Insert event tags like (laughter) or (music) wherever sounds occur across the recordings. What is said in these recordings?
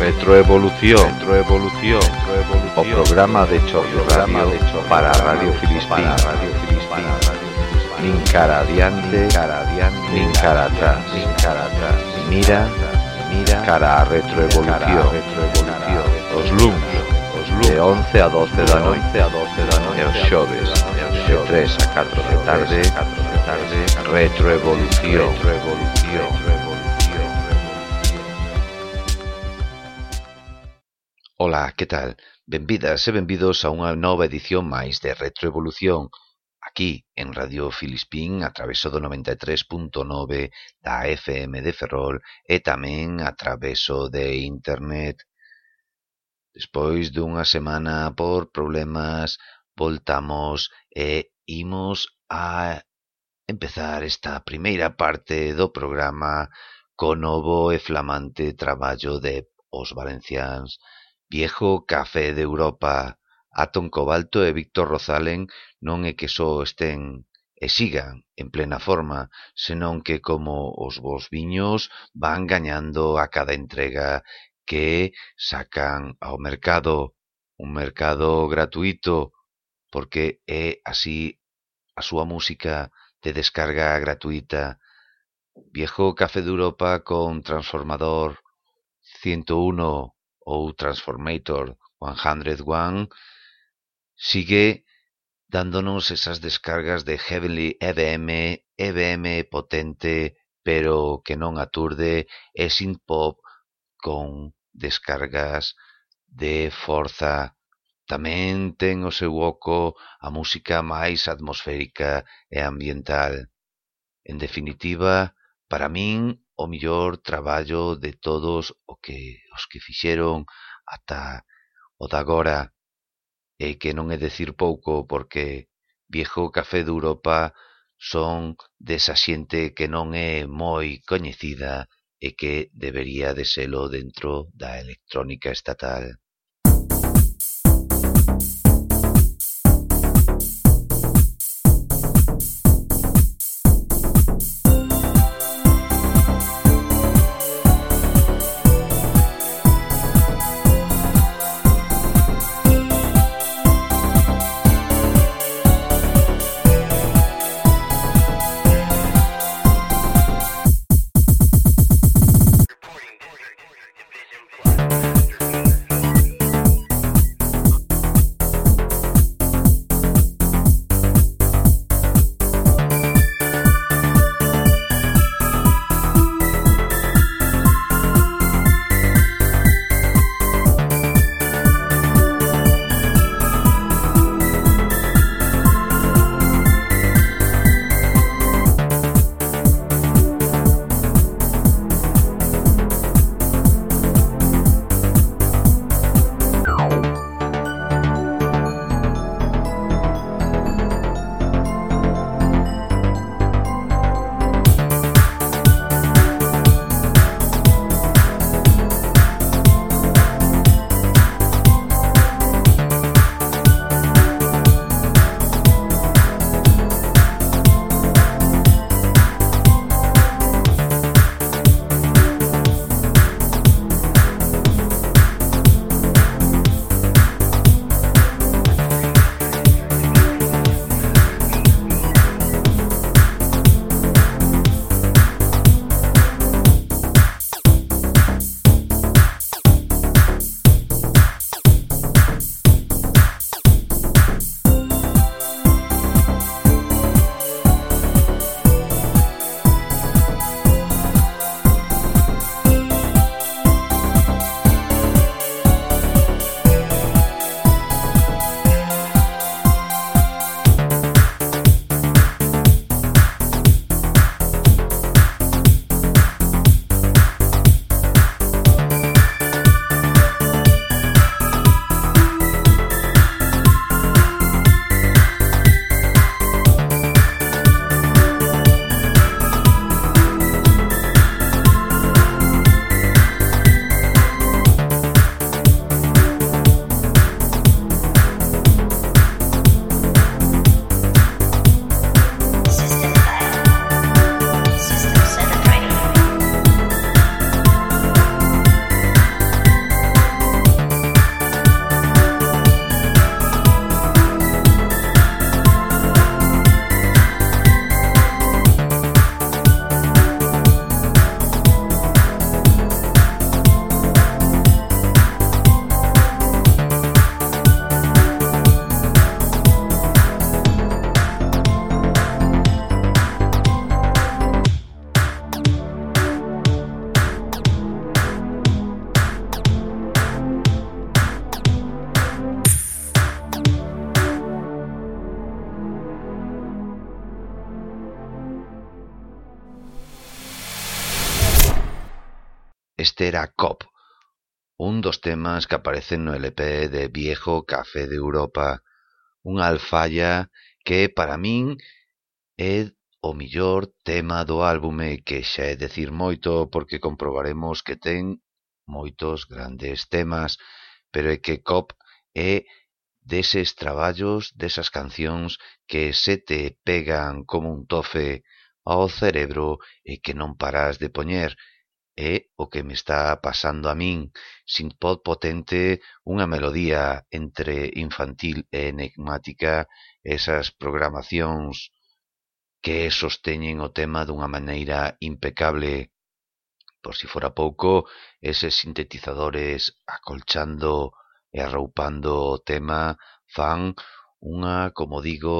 Retroevolución, retroevolución, retroevolución. O programa de choque radio, de choque para Radio Filispín, Radio Filispín. Nin cara adiante, cara adiante, nin cara atrás, nin cara atrás. Mira, mira, cara a retroevolución, retroevolución. Os luns. de 11 a 12 da noite a 12 da noite os xoves de 3 a 4 da tarde. tarde. Retroevolución. Revolución Ola, que tal? Benvidas e benvidos a unha nova edición máis de Retroevolución aquí en Radio Filispín a traveso do 93.9 da FM de Ferrol e tamén a traveso de Internet. Despois dunha semana por problemas voltamos e imos a empezar esta primeira parte do programa co novo e flamante traballo de Os Valencians, Viejo Café de Europa. Atón Cobalto e Víctor Rozalen non é que só estén e sigan en plena forma, senón que como os bons viños van gañando a cada entrega que sacan ao mercado, un mercado gratuito, porque é así a súa música de descarga gratuita. Viejo Café de Europa con Transformador 101 ou Transformator 101 sigue dándonos esas descargas de Heavenly EBM, EBM potente pero que non aturde e synth-pop con descargas de forza. Tamén ten o seu oco a música máis atmosférica e ambiental. En definitiva, para min, o mellor traballo de todos o que os que fixeron ata o de agora, e que non é decir pouco porque Viejo Café de Europa son desa xente que non é moi coñecida e que debería de selo dentro da electrónica estatal. Era Cop. un dos temas que aparecen no LP de Viejo Café de Europa, unha alfalla que para min é o millor tema do álbume que xa é decir moito porque comprobaremos que ten moitos grandes temas, pero é que Cop é deses traballos, desas cancións que se te pegan como un tofe ao cerebro e que non paras de poñer É o que me está pasando a min, sin pod potente, unha melodía entre infantil e enigmática, esas programacións que sosteñen o tema dunha maneira impecable. Por si fora pouco, eses sintetizadores acolchando e arroupando o tema fan unha, como digo,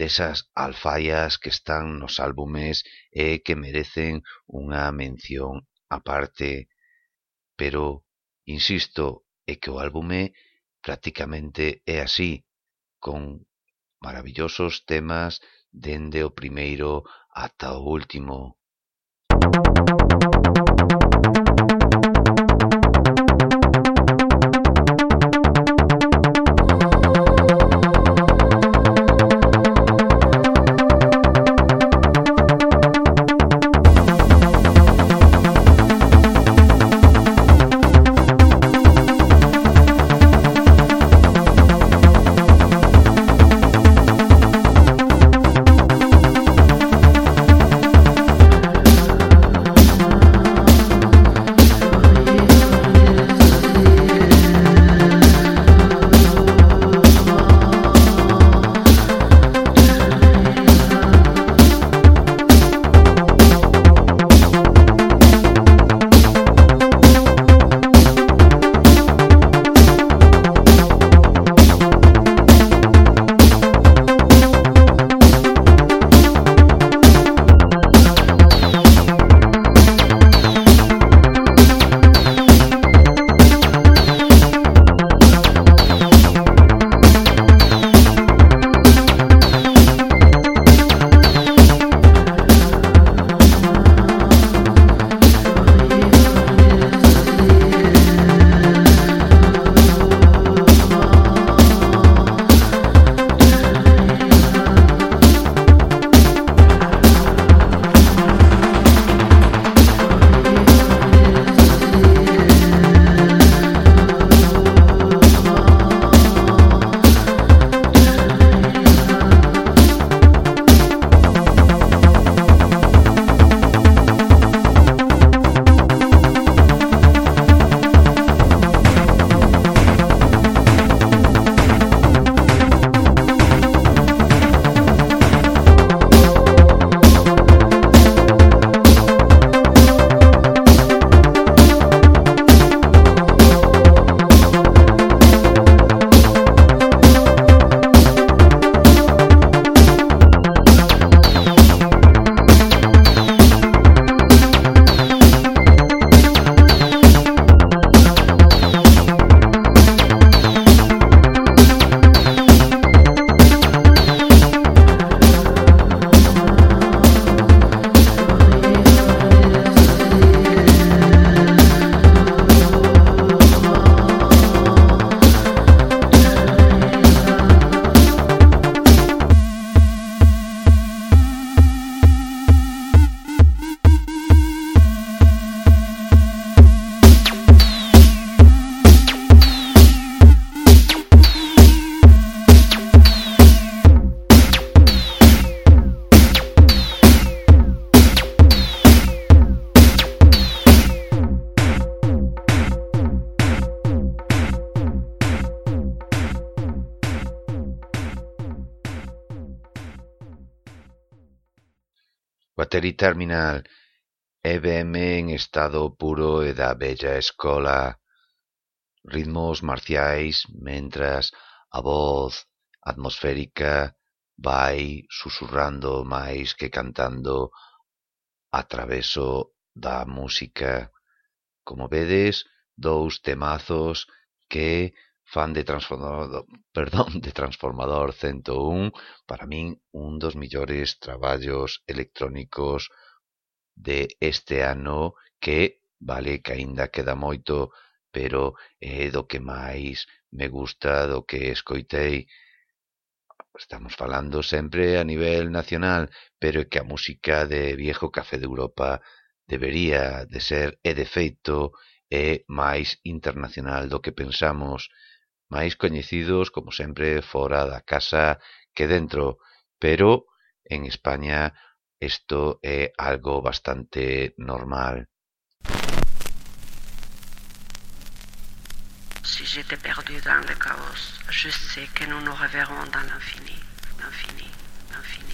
desas alfaias que están nos álbumes e que merecen unha mención aparte, pero, insisto, é que o álbume prácticamente é así, con maravillosos temas dende o primeiro ata o último. final e en estado puro e da vella escola. Ritmos marciais mentras a voz atmosférica vai susurrando máis que cantando a traveso da música. Como vedes, dous temazos que fan de transformador, (laughs) perdón, de transformador 101, para min un dos millores traballos electrónicos de este ano que, vale que aínda queda moito, pero é do que máis me gusta do que escoitei. Estamos falando sempre a nivel nacional, pero é que a música de Viejo Café de Europa debería de ser, e de feito, é máis internacional do que pensamos, máis coñecidos, como sempre, fora da casa que dentro, pero en España isto é algo bastante normal. Si j'étais perdu dans le chaos, je sais que nous nous reverrons dans l'infini, l'infini, l'infini.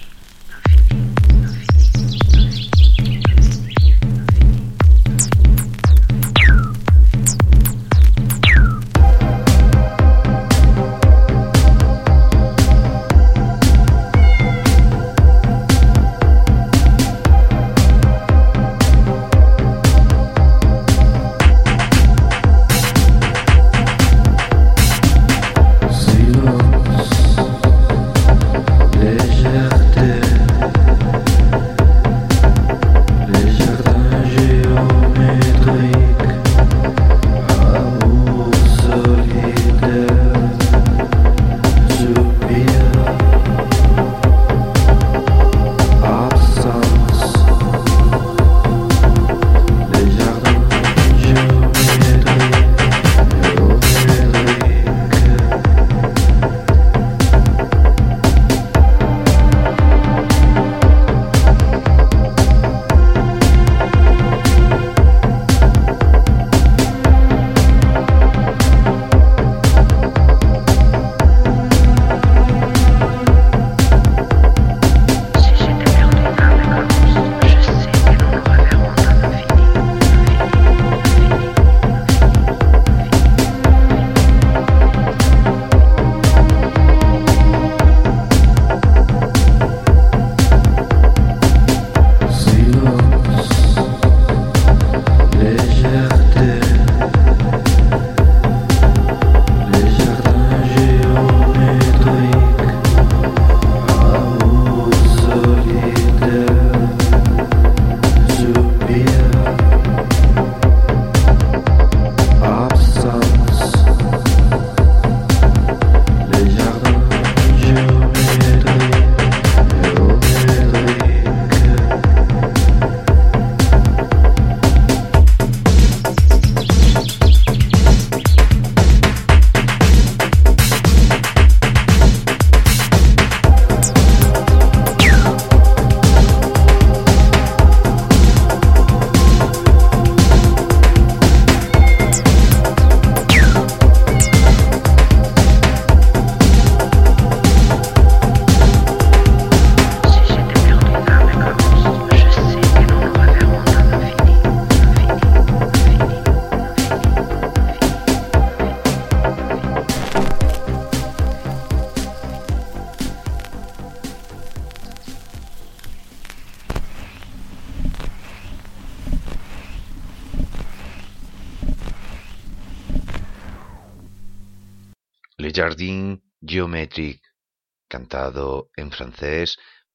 francés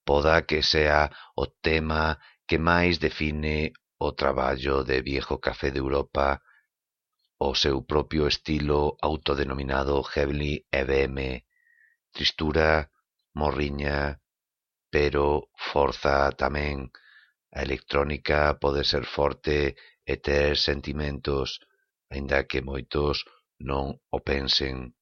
poda que sea o tema que máis define o traballo de Viejo Café de Europa o seu propio estilo autodenominado Heavenly EBM, tristura, morriña, pero forza tamén. A electrónica pode ser forte e ter sentimentos, aínda que moitos non o pensen.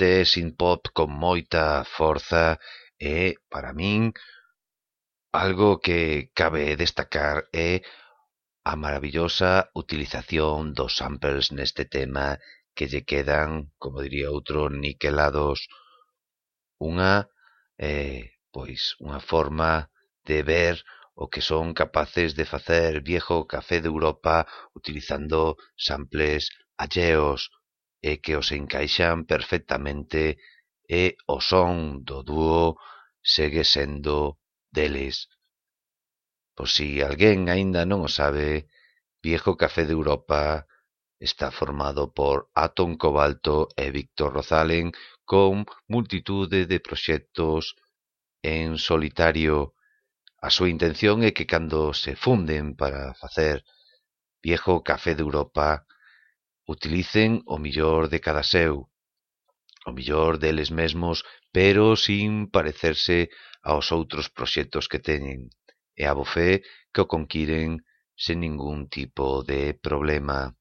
realmente synth-pop con moita forza e, para min, algo que cabe destacar é a maravillosa utilización dos samples neste tema que lle quedan, como diría outro, niquelados. Unha, eh, pois, unha forma de ver o que son capaces de facer viejo café de Europa utilizando samples alleos, e que os encaixan perfectamente e o son do dúo segue sendo deles. Por si alguén aínda non o sabe, Viejo Café de Europa está formado por Atom Cobalto e Víctor Rozalen con multitude de proxectos en solitario. A súa intención é que cando se funden para facer Viejo Café de Europa utilicen o millor de cada seu, o millor deles mesmos, pero sin parecerse aos outros proxectos que teñen, e a bofé que o conquiren sen ningún tipo de problema.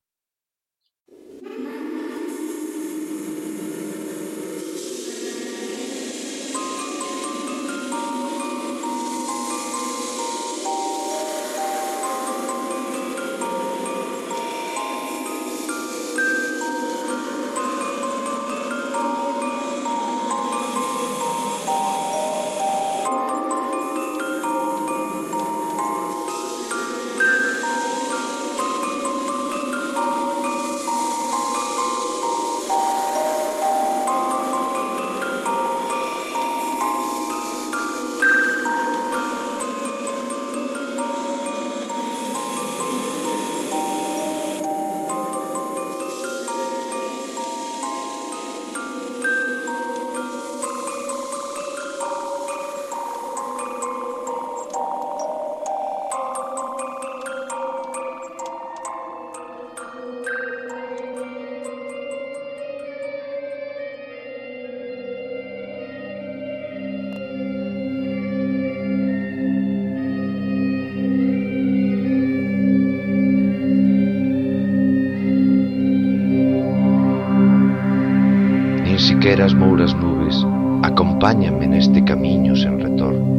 esquera as mouras nubes, acompáñame neste camiño sen retorno.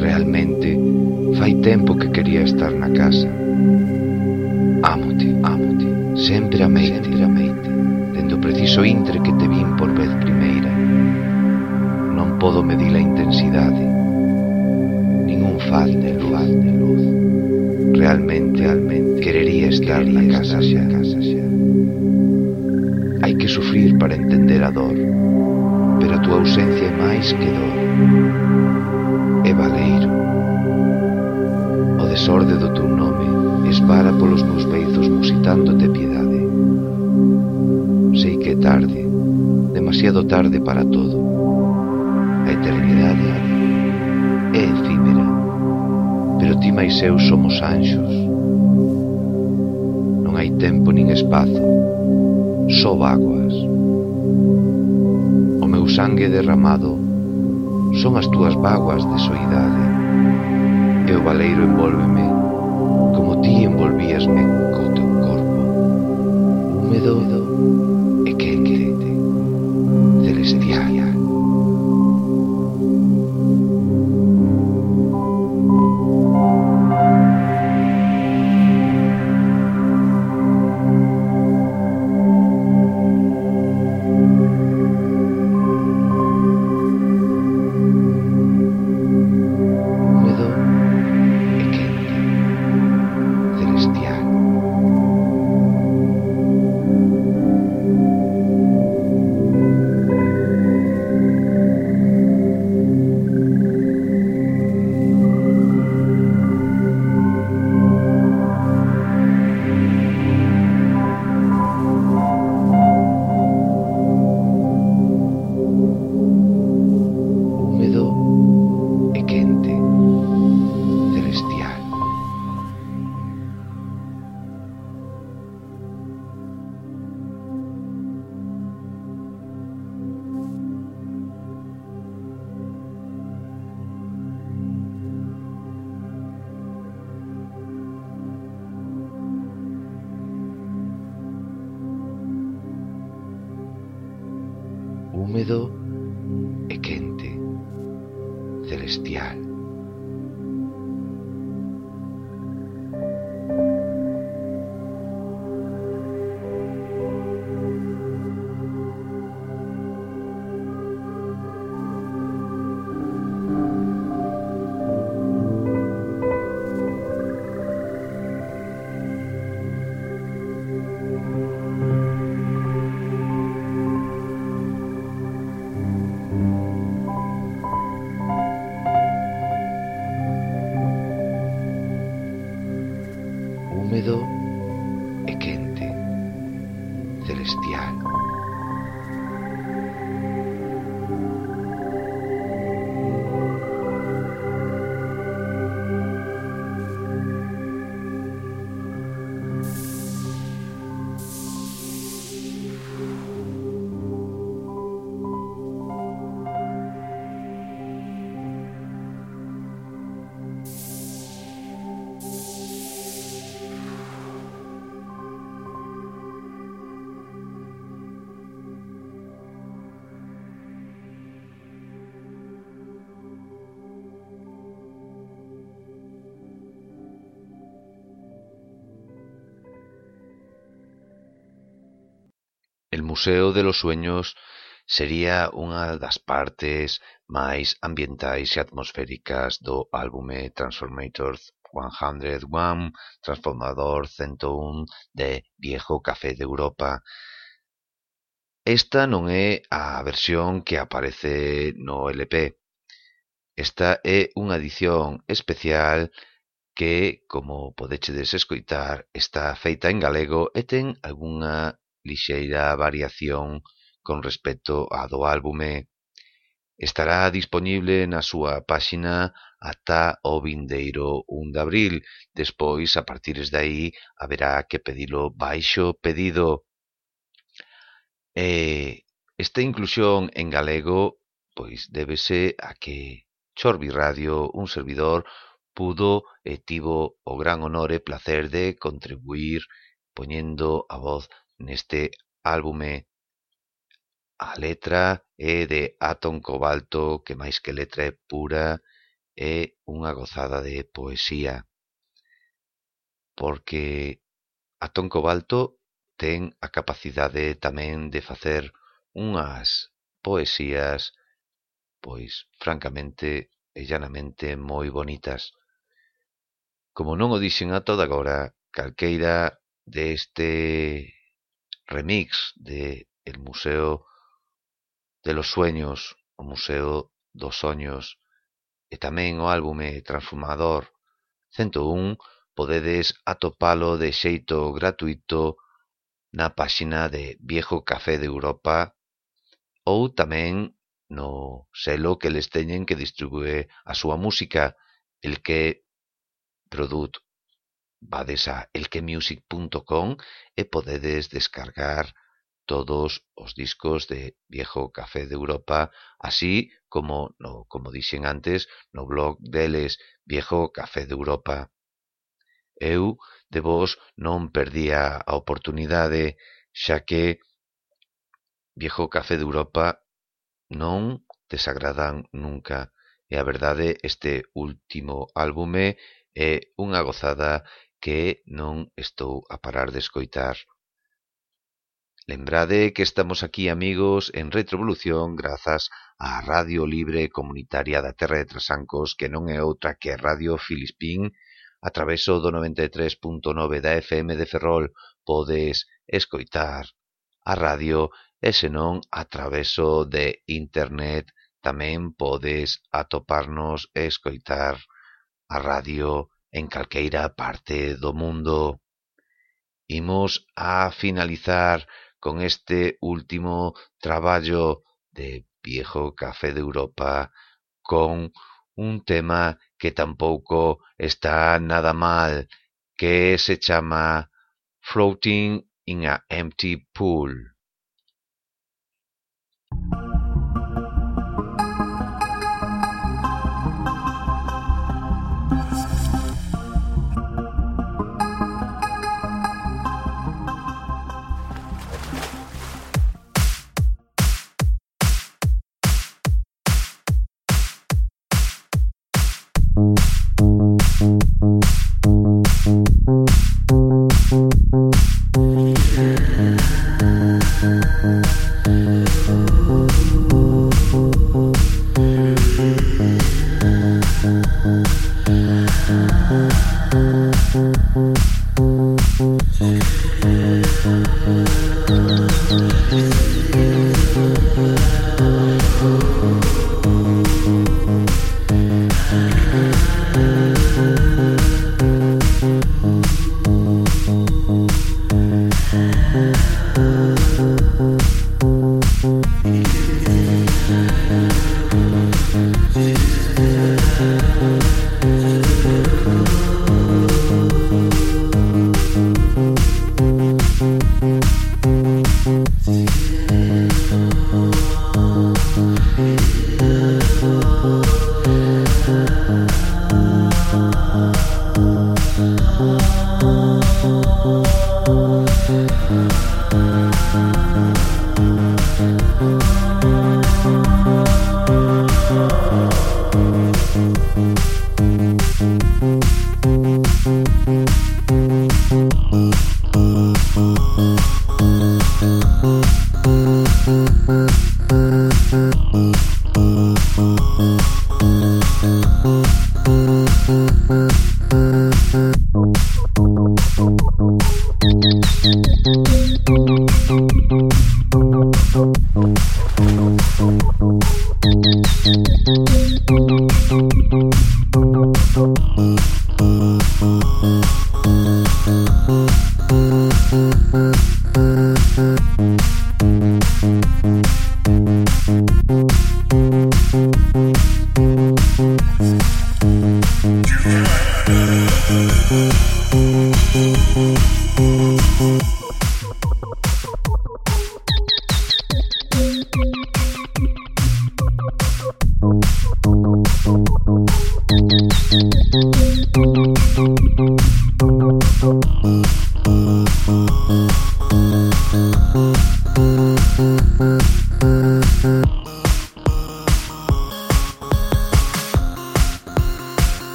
Realmente, fai tempo que quería estar na casa. Ámote, ámote, sempre ameite, sempre ameite, dende o preciso intre que te vin por vez primeira. Non podo medir a intensidade, ningún faz de luz, realmente, realmente, querería estar na casa xa. Casa. Hai que sufrir para entender a dor, pero a túa ausencia é máis que dor. É valeiro. O desorde do teu nome esvara polos meus peizos musitándote piedade. Sei que é tarde, demasiado tarde para todo. A eternidade é efímera, pero ti máis eu somos anxos. Non hai tempo nin espazo, só vaguas. O meu sangue derramado son as túas vaguas de soidade. E o valeiro envólveme como ti envolvíasme co teu corpo. Húmedo El Museo de los Sueños sería unha das partes máis ambientais e atmosféricas do álbume Transformator 101, Transformador 101 de Viejo Café de Europa. Esta non é a versión que aparece no LP. Esta é unha edición especial que, como podéchedes escoitar, está feita en galego e ten algunha lixeira variación con respecto á do álbume, estará disponible na súa páxina ata o vindeiro 1 de abril. Despois, a partires de aí, haberá que pedilo baixo pedido. E esta inclusión en galego pois débese a que Chorbi Radio, un servidor, pudo e tivo o gran honor e placer de contribuir poñendo a voz Neste álbume a letra é de Atón Cobalto que máis que letra é pura, é unha gozada de poesía. Porque Atón Cobalto ten a capacidade tamén de facer unhas poesías pois francamente e llanamente moi bonitas. Como non o dixen ata agora, calqueira deste remix de el Museo de los Sueños, o Museo dos Soños, e tamén o álbume Transformador 101, podedes atopalo de xeito gratuito na páxina de Viejo Café de Europa ou tamén no selo que les teñen que distribúe a súa música, el que Product Vades a elquemusic.com e podedes descargar todos os discos de Viejo Café de Europa, así como, no, como dixen antes, no blog deles Viejo Café de Europa. Eu de vos non perdía a oportunidade, xa que Viejo Café de Europa non desagradan nunca. E a verdade, este último álbume é unha gozada que non estou a parar de escoitar. Lembrade que estamos aquí, amigos, en Retrovolución grazas á Radio Libre Comunitaria da Terra de Trasancos, que non é outra que Radio Filispín, a traveso do 93.9 da FM de Ferrol. Podes escoitar a radio e senón a traveso de internet tamén podes atoparnos e escoitar a radio en calqueira parte do mundo. Imos a finalizar con este último traballo de Viejo Café de Europa con un tema que tampouco está nada mal, que se chama Floating in a Empty Pool. Thank you.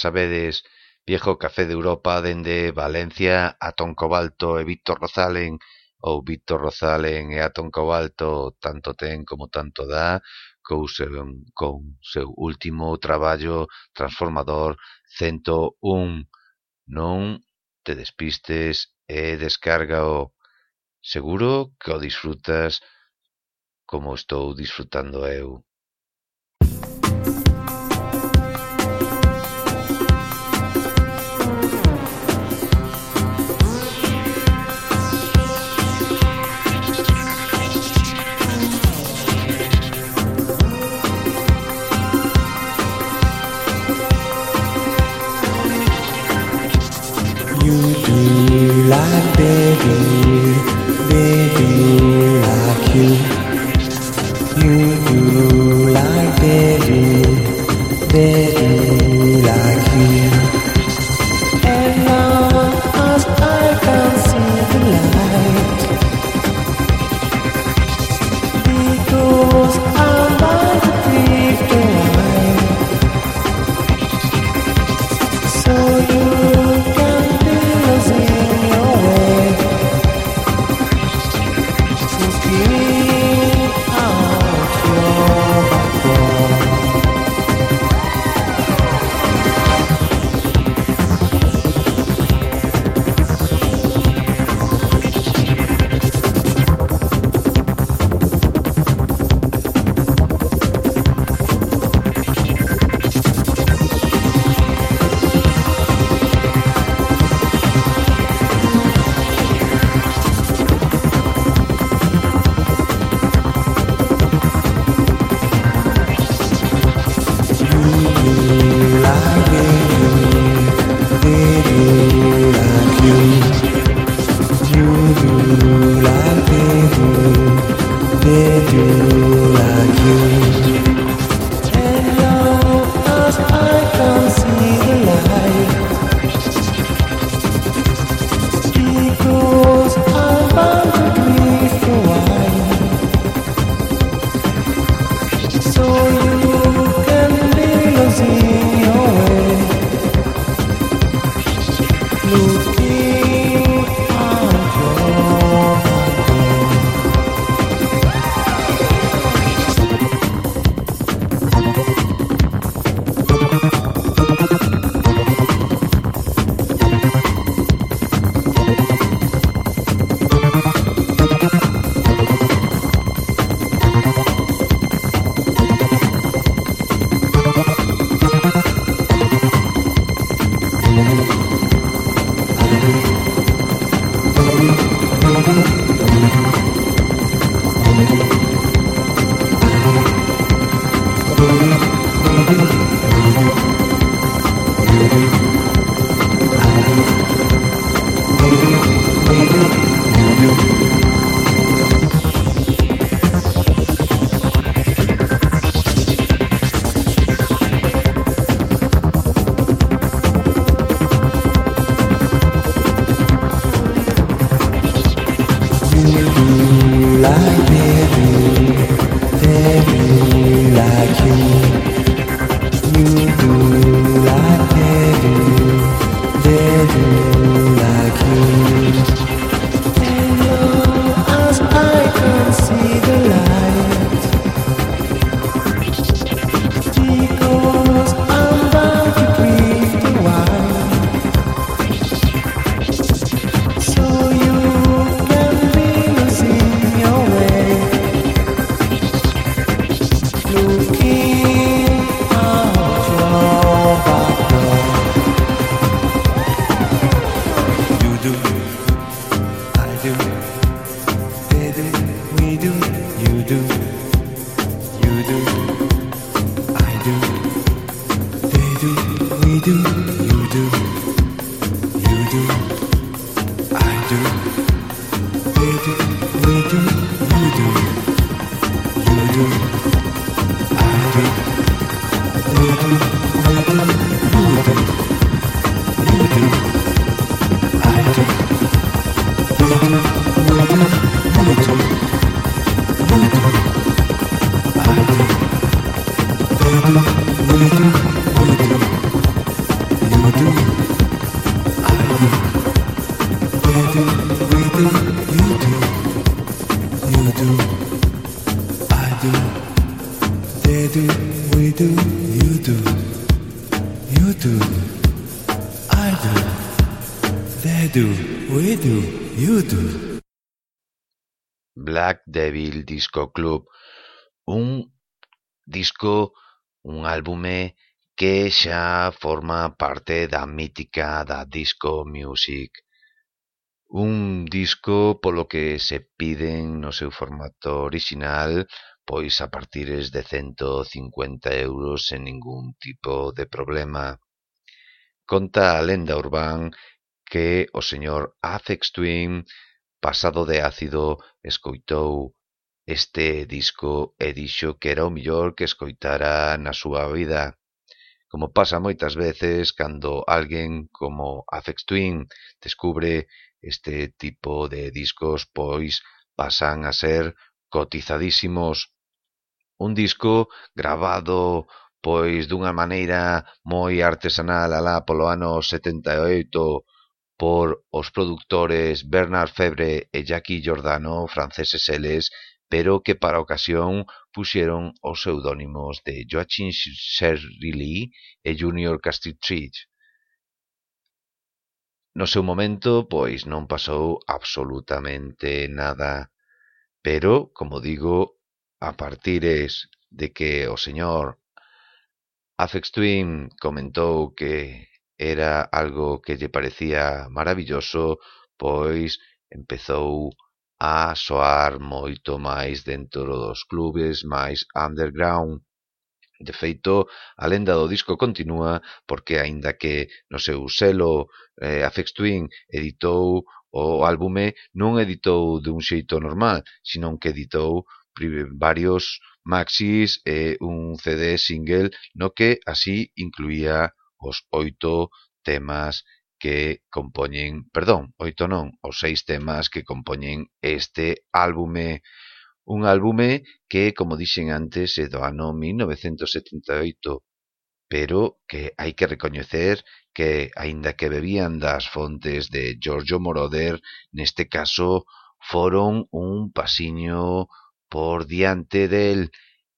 sabedes, viejo café de Europa dende Valencia a Toncobalto e Víctor Rozalén, ou Víctor Rozalén e a Toncobalto tanto ten como tanto dá con seu, con seu último traballo transformador 101 non te despistes e descarga o seguro que o disfrutas como estou disfrutando eu. Disco Club, un disco, un álbume que xa forma parte da mítica da disco music. Un disco polo que se piden no seu formato orixinal pois a partires de 150 euros sen ningún tipo de problema. Conta a lenda urbán que o señor Afex Twin, pasado de ácido, escoitou este disco e dixo que era o mellor que escoitara na súa vida. Como pasa moitas veces cando alguén como Afex Twin descubre este tipo de discos, pois pasan a ser cotizadísimos. Un disco grabado pois dunha maneira moi artesanal alá polo ano 78 por os productores Bernard Febre e Jackie Giordano, franceses eles, pero que para a ocasión puxeron os pseudónimos de Joachim Sherrilly e Junior Castitrich. No seu momento, pois, non pasou absolutamente nada. Pero, como digo, a partires de que o señor Afex Twin comentou que era algo que lle parecía maravilloso, pois empezou a a soar moito máis dentro dos clubes máis underground. De feito, a lenda do disco continúa porque, aínda que no seu selo eh, Afex Twin editou o álbume, non editou dun xeito normal, senón que editou varios maxis e un CD single no que así incluía os oito temas que compoñen, perdón, oito non, os seis temas que compoñen este álbume. Un álbume que, como dixen antes, é do ano 1978, pero que hai que recoñecer que, aínda que bebían das fontes de Giorgio Moroder, neste caso foron un pasiño por diante del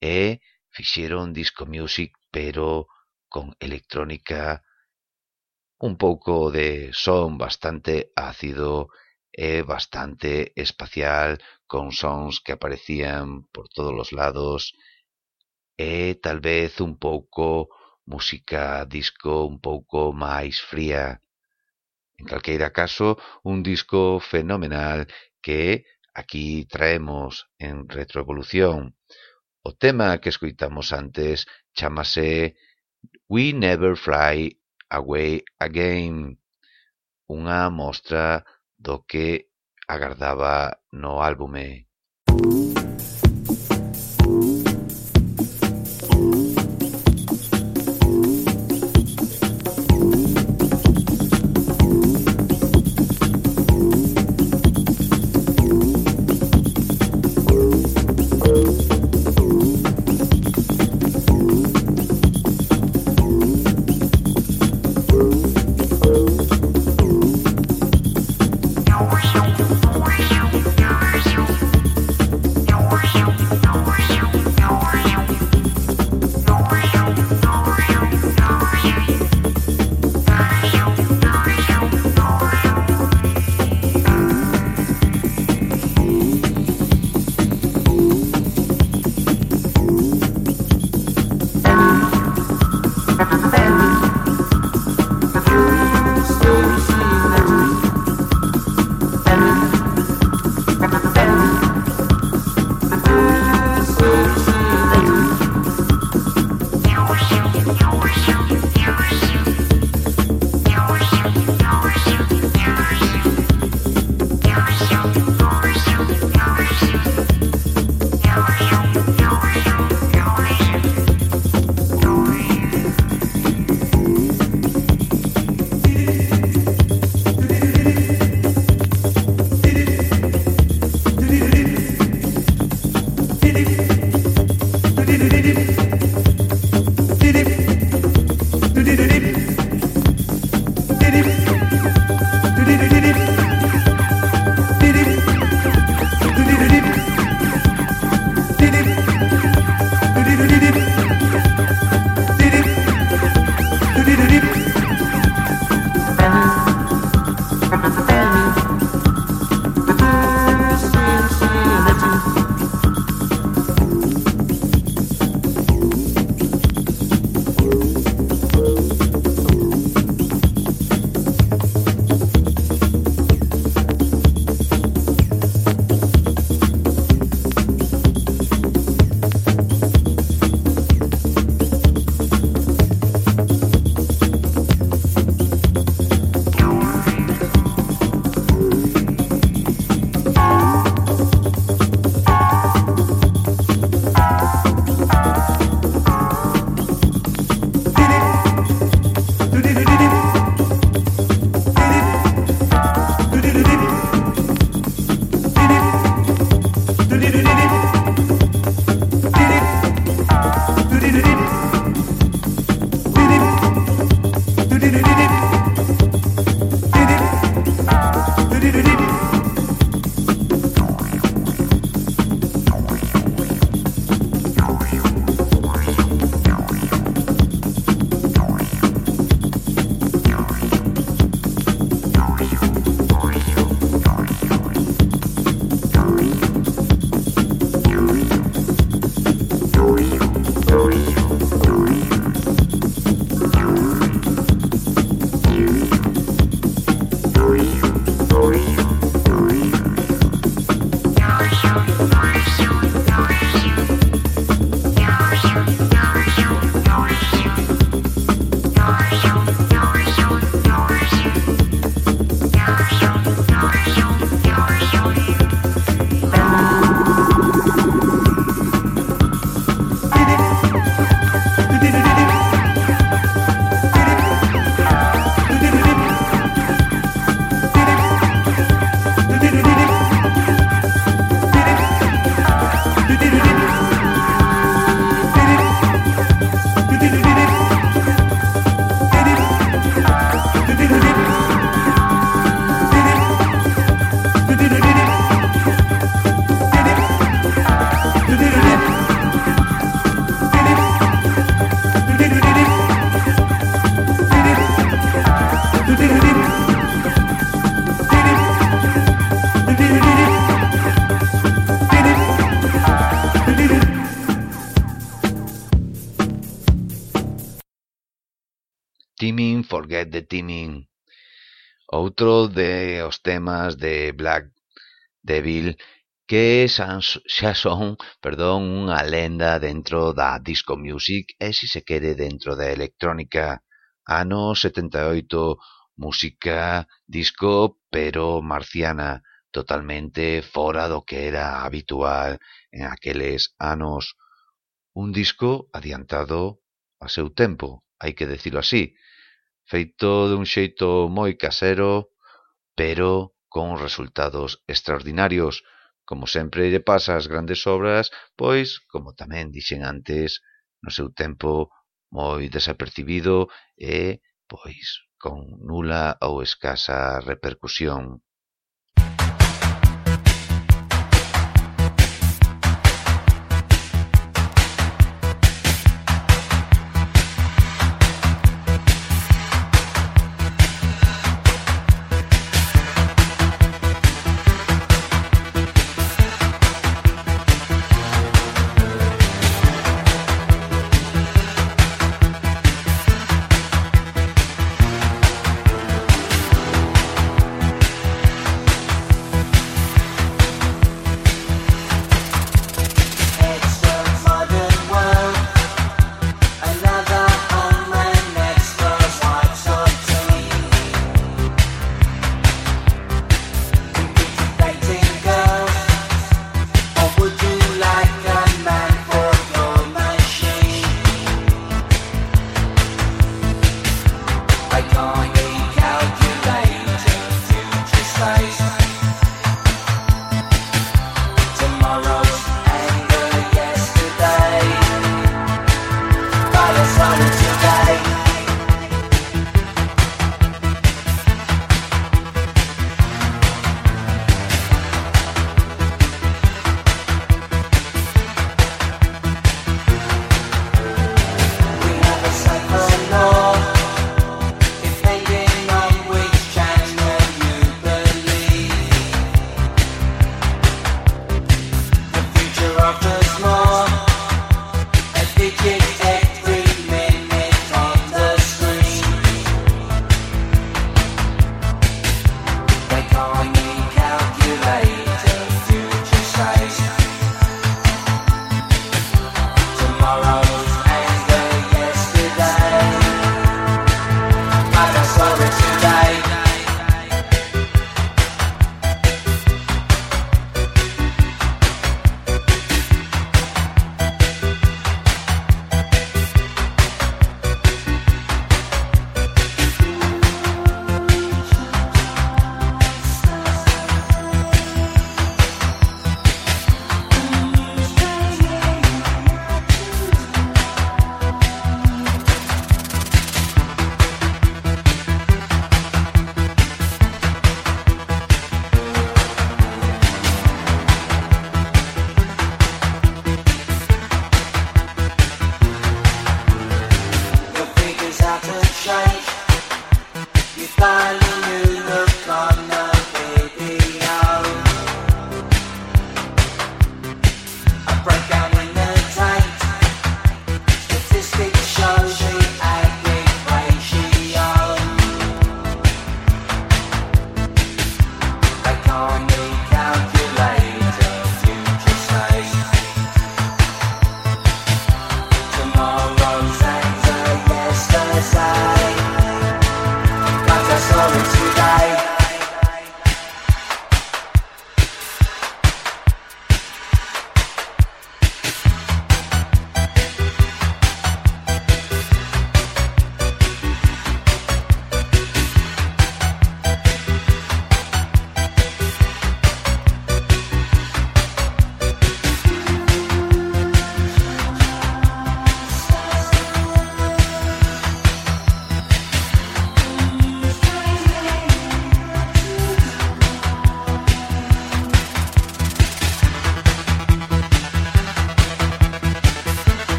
e fixeron disco music, pero con electrónica un pouco de son bastante ácido e bastante espacial, con sons que aparecían por todos os lados, e tal vez un pouco música disco un pouco máis fría. En calqueira caso, un disco fenomenal que aquí traemos en retroevolución. O tema que escoitamos antes chamase We Never Fly Away Again, unha mostra do que agardaba no álbume. Forget the Teaming. Outro de os temas de Black Devil que xa son, perdón, unha lenda dentro da disco music e si se quere dentro da electrónica. Ah, ano 78, música disco pero marciana, totalmente fora do que era habitual en aqueles anos. Un disco adiantado a seu tempo, hai que decirlo así feito dun xeito moi casero, pero con resultados extraordinarios. Como sempre lle pasa ás grandes obras, pois, como tamén dixen antes, no seu tempo moi desapercibido e, pois, con nula ou escasa repercusión.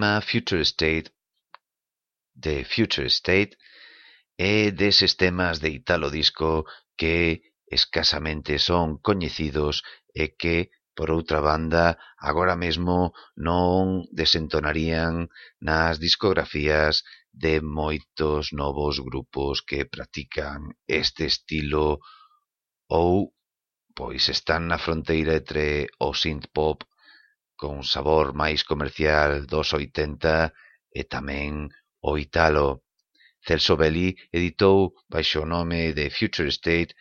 tema Future State de Future State e deses temas de Italo Disco que escasamente son coñecidos e que, por outra banda, agora mesmo non desentonarían nas discografías de moitos novos grupos que practican este estilo ou pois están na fronteira entre o synth pop con sabor máis comercial dos oitenta e tamén o italo. Celso Belli editou baixo o nome de Future State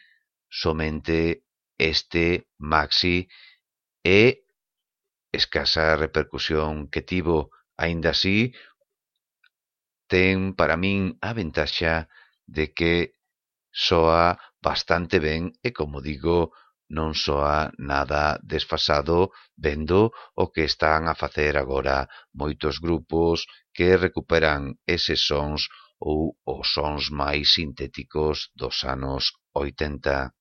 somente este maxi e escasa repercusión que tivo, aínda así, ten para min a ventaxa de que soa bastante ben e, como digo, non soa nada desfasado vendo o que están a facer agora moitos grupos que recuperan eses sons ou os sons máis sintéticos dos anos oitenta.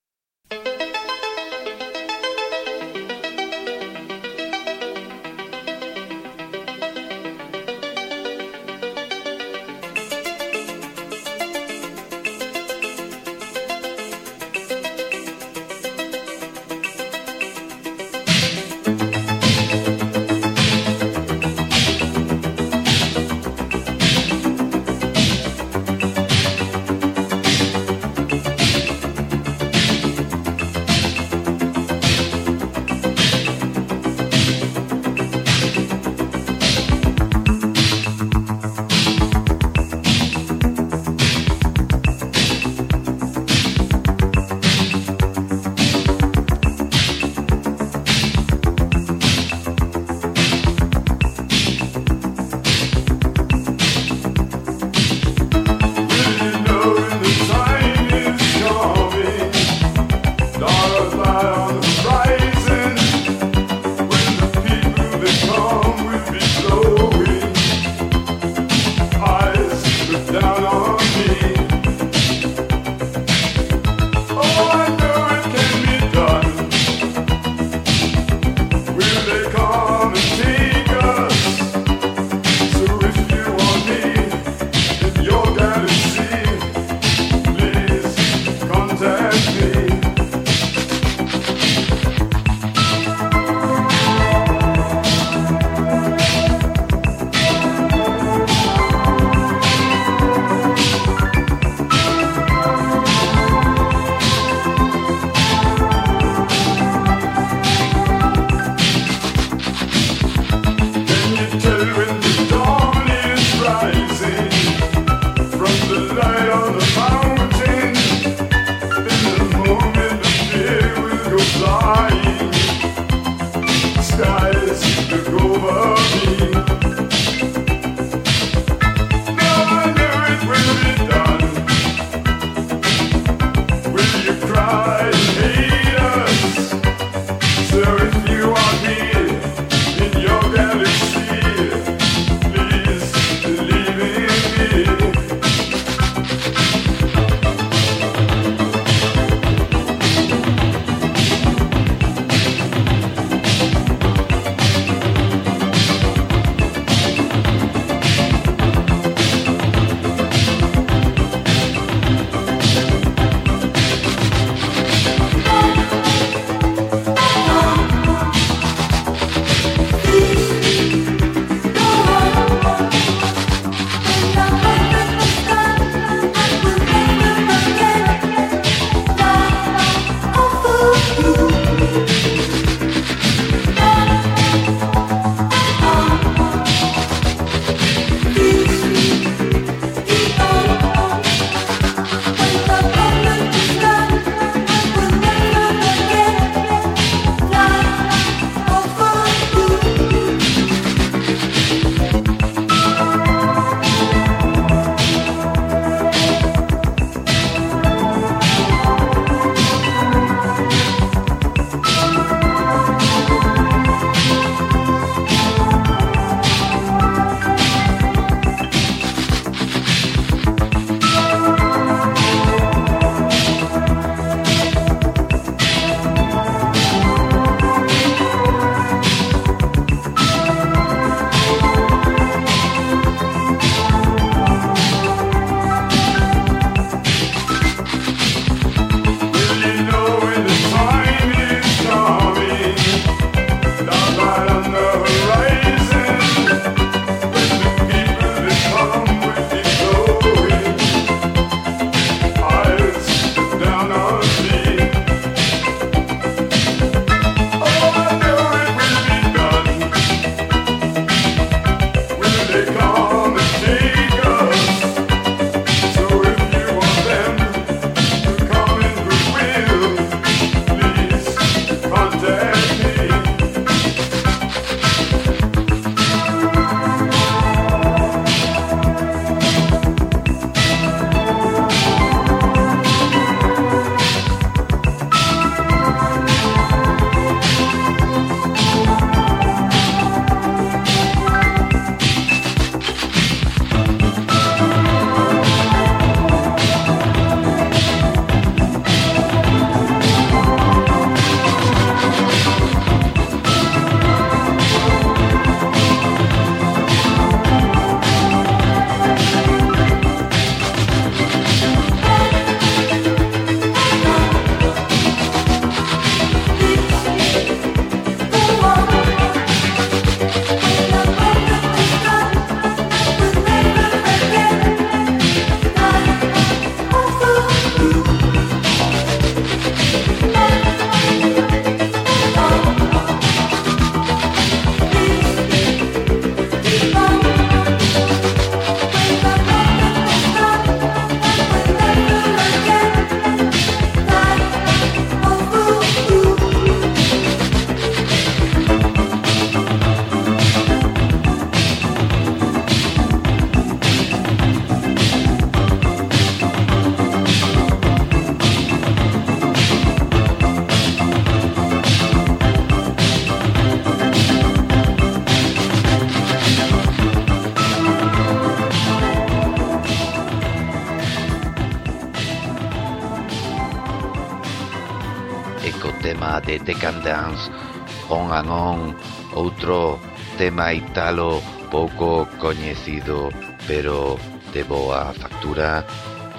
tema italo pouco coñecido, pero de boa factura.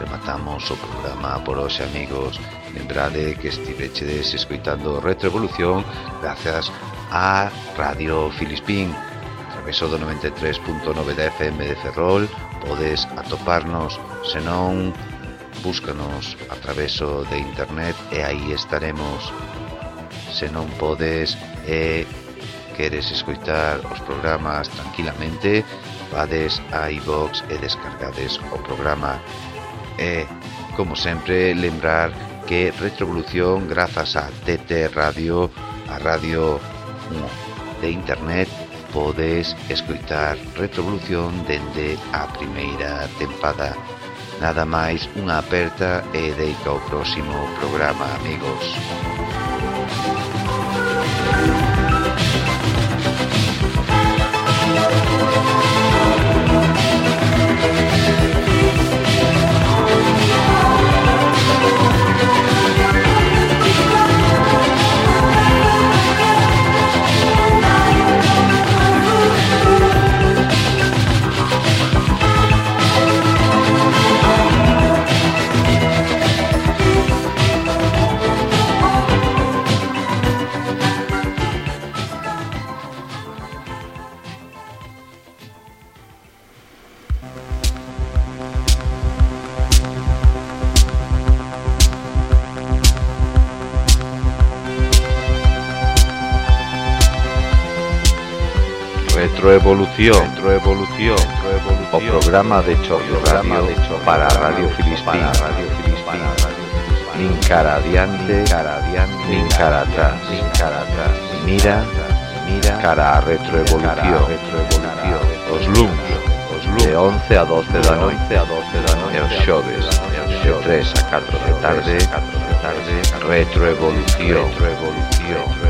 Rematamos o programa por hoxe, amigos. Lembrade que estivechedes escoitando Retroevolución grazas a Radio Filispín. Traveso do 93.9 da FM de Ferrol podes atoparnos, senón búscanos a traveso de internet e aí estaremos. Se non podes, eh, queres escoitar os programas tranquilamente, vades a iVox e descargades o programa. E, como sempre, lembrar que Retrovolución, grazas a TT Radio, a radio de internet, podes escoitar Retrovolución dende a primeira tempada. Nada máis, unha aperta e deica ao próximo programa, amigos. Retroevolución, o programa de Chorro Radio, de para Radio Filispín, para Radio nin cara adiante, cara adiante, nin cara atrás, nin cara atrás, mira, mira, cara a retroevolución, retroevolución, os luns, os luns, de 11 a 12 da noite, a 12 da noite, os xoves, de 3 a 4 de tarde, 4 de tarde, retroevolución, retroevolución,